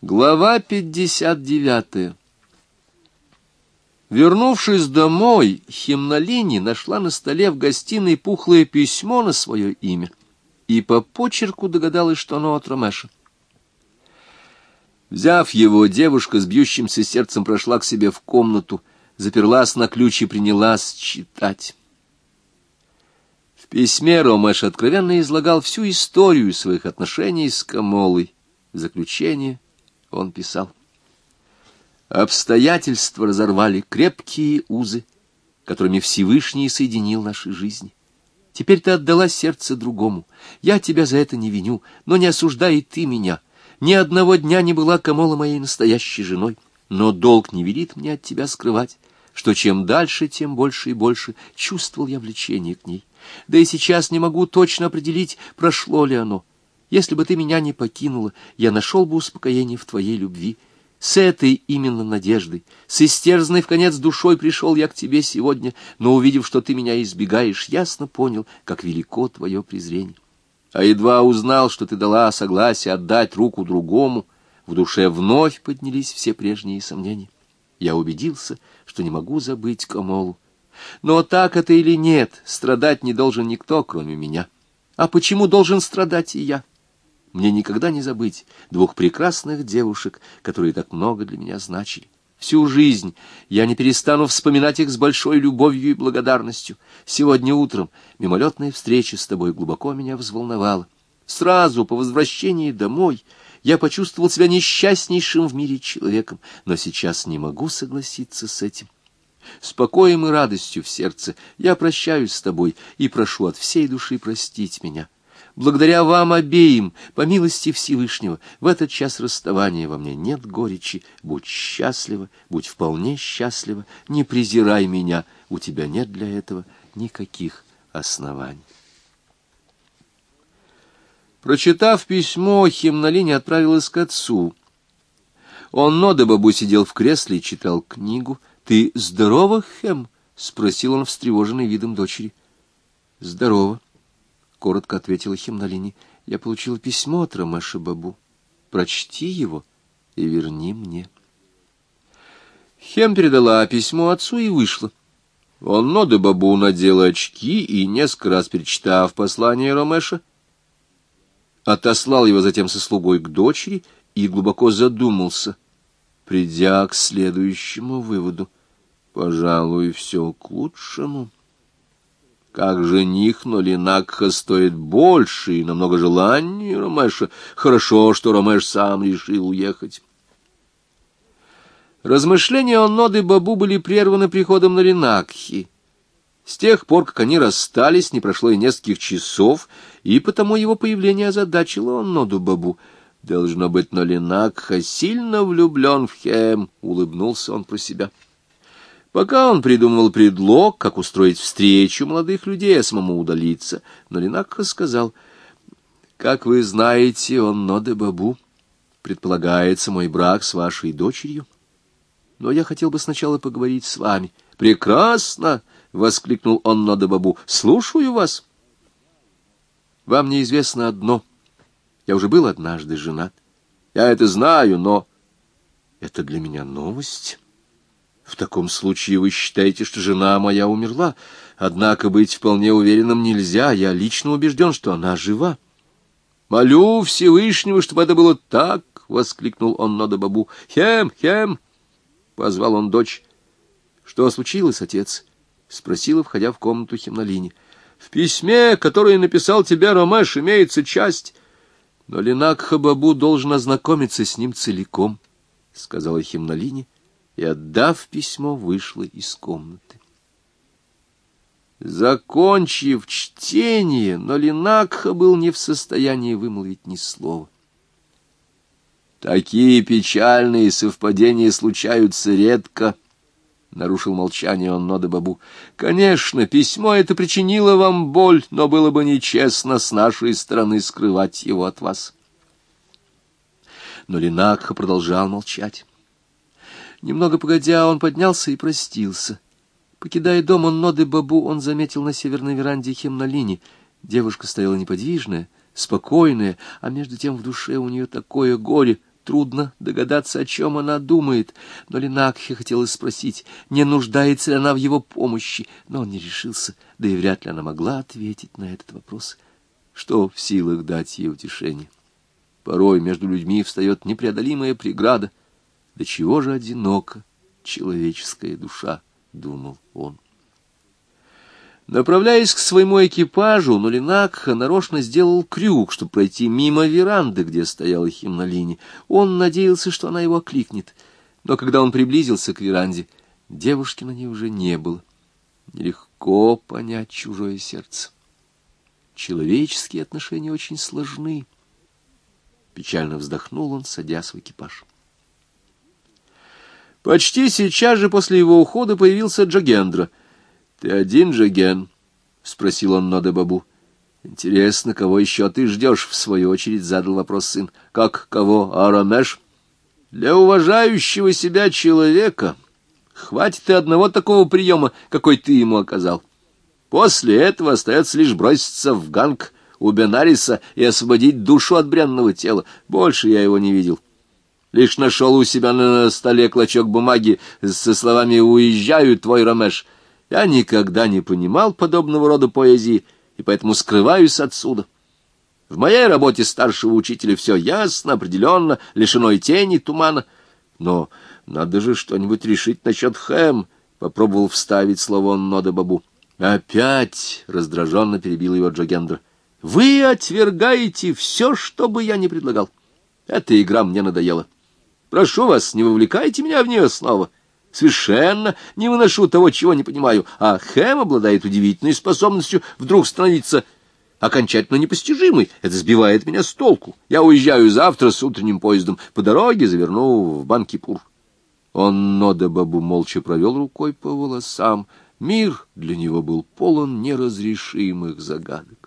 Глава 59 Вернувшись домой, Химнолини нашла на столе в гостиной пухлое письмо на свое имя и по почерку догадалась, что оно от Ромеша. Взяв его, девушка с бьющимся сердцем прошла к себе в комнату, заперлась на ключ и принялась читать. В письме Ромеш откровенно излагал всю историю своих отношений с Камолой. В заключение он писал. Обстоятельства разорвали крепкие узы, которыми Всевышний соединил наши жизни. Теперь ты отдала сердце другому. Я тебя за это не виню, но не осуждай и ты меня. Ни одного дня не была Камола моей настоящей женой, но долг не велит мне от тебя скрывать, что чем дальше, тем больше и больше чувствовал я влечение к ней. Да и сейчас не могу точно определить, прошло ли оно. Если бы ты меня не покинула, я нашел бы успокоение в твоей любви. С этой именно надеждой, с истерзанной в конец душой пришел я к тебе сегодня, но, увидев, что ты меня избегаешь, ясно понял, как велико твое презрение. А едва узнал, что ты дала согласие отдать руку другому, в душе вновь поднялись все прежние сомнения. Я убедился, что не могу забыть Камолу. Но так это или нет, страдать не должен никто, кроме меня. А почему должен страдать и я? Мне никогда не забыть двух прекрасных девушек, которые так много для меня значили. Всю жизнь я не перестану вспоминать их с большой любовью и благодарностью. Сегодня утром мимолетная встреча с тобой глубоко меня взволновала. Сразу по возвращении домой я почувствовал себя несчастнейшим в мире человеком, но сейчас не могу согласиться с этим. С покоем и радостью в сердце я прощаюсь с тобой и прошу от всей души простить меня. Благодаря вам обеим, по милости Всевышнего, в этот час расставания во мне нет горечи. Будь счастлива, будь вполне счастлива, не презирай меня, у тебя нет для этого никаких оснований. Прочитав письмо, Химнолине отправилась к отцу. Он Нодебабу сидел в кресле и читал книгу. «Ты здорова, Хем?» — спросил он, встревоженный видом дочери. «Здорово». — коротко ответила Химнолини. — Я получила письмо от Ромаша Бабу. Прочти его и верни мне. Хем передала письмо отцу и вышла. Он ноды Бабу надел очки и, несколько раз перечитав послание Ромеша, отослал его затем со слугой к дочери и глубоко задумался, придя к следующему выводу. Пожалуй, все к лучшему. Как жених, но Линакха стоит больше и намного желаний Ромеша. Хорошо, что Ромеш сам решил уехать. Размышления о Ноды Бабу были прерваны приходом на Линакхи. С тех пор, как они расстались, не прошло и нескольких часов, и потому его появление озадачило Ноду Бабу. Должно быть, Нолинакха сильно влюблен в Хем, — улыбнулся он про себя. — Пока он придумывал предлог, как устроить встречу молодых людей, а самому удалиться, но Ленакха сказал, «Как вы знаете, он Ноде Бабу. Предполагается мой брак с вашей дочерью. Но я хотел бы сначала поговорить с вами». «Прекрасно!» — воскликнул он Ноде Бабу. «Слушаю вас». «Вам неизвестно одно. Я уже был однажды женат. Я это знаю, но это для меня новость». В таком случае вы считаете, что жена моя умерла. Однако быть вполне уверенным нельзя. Я лично убежден, что она жива. «Молю Всевышнего, чтобы это было так!» — воскликнул он Нода Бабу. «Хем, хем!» — позвал он дочь. «Что случилось, отец?» — спросила, входя в комнату Химнолини. «В письме, которое написал тебе Ромеш, имеется часть, но Ленак Бабу должен ознакомиться с ним целиком», — сказала Химнолини и, отдав письмо, вышла из комнаты. Закончив чтение, но Линакха был не в состоянии вымолвить ни слова. «Такие печальные совпадения случаются редко», — нарушил молчание он Нода Бабу. «Конечно, письмо это причинило вам боль, но было бы нечестно с нашей стороны скрывать его от вас». Но Линакха продолжал молчать. Немного погодя, он поднялся и простился. Покидая дом он Ноды Бабу, он заметил на северной веранде Хемнолини. Девушка стояла неподвижная, спокойная, а между тем в душе у нее такое горе. трудно догадаться, о чем она думает. Но Ленакхе хотелось спросить, не нуждается ли она в его помощи, но он не решился, да и вряд ли она могла ответить на этот вопрос. Что в силах дать ей утешение? Порой между людьми встает непреодолимая преграда. До чего же одинока человеческая душа, — думал он. Направляясь к своему экипажу, Нолинакха нарочно сделал крюк, чтобы пройти мимо веранды, где стояла Химнолини. Он надеялся, что она его окликнет. Но когда он приблизился к веранде, девушки на ней уже не было. Нелегко понять чужое сердце. Человеческие отношения очень сложны. Печально вздохнул он, садясь в экипаж. Почти сейчас же после его ухода появился Джагендра —— Ты один же, Ген? — спросил он Ноде Бабу. — Интересно, кого еще ты ждешь? — в свою очередь задал вопрос сын. — Как кого? Арамеш? — Для уважающего себя человека хватит и одного такого приема, какой ты ему оказал. После этого остается лишь броситься в ганг у Бенариса и освободить душу от бренного тела. Больше я его не видел. Лишь нашел у себя на столе клочок бумаги со словами «Уезжаю, твой Ромеш». Я никогда не понимал подобного рода поэзии, и поэтому скрываюсь отсюда. В моей работе старшего учителя все ясно, определенно, лишено и тени, тумана. Но надо же что-нибудь решить насчет Хэм, — попробовал вставить слово Нода Бабу. Опять раздраженно перебил его Джогендра. Вы отвергаете все, что бы я ни предлагал. Эта игра мне надоела. Прошу вас, не вовлекайте меня в нее снова. — Совершенно не выношу того, чего не понимаю, а Хэм обладает удивительной способностью вдруг становиться окончательно непостижимой. Это сбивает меня с толку. Я уезжаю завтра с утренним поездом. По дороге заверну в Банкипур. Он Нода Бабу молча провел рукой по волосам. Мир для него был полон неразрешимых загадок.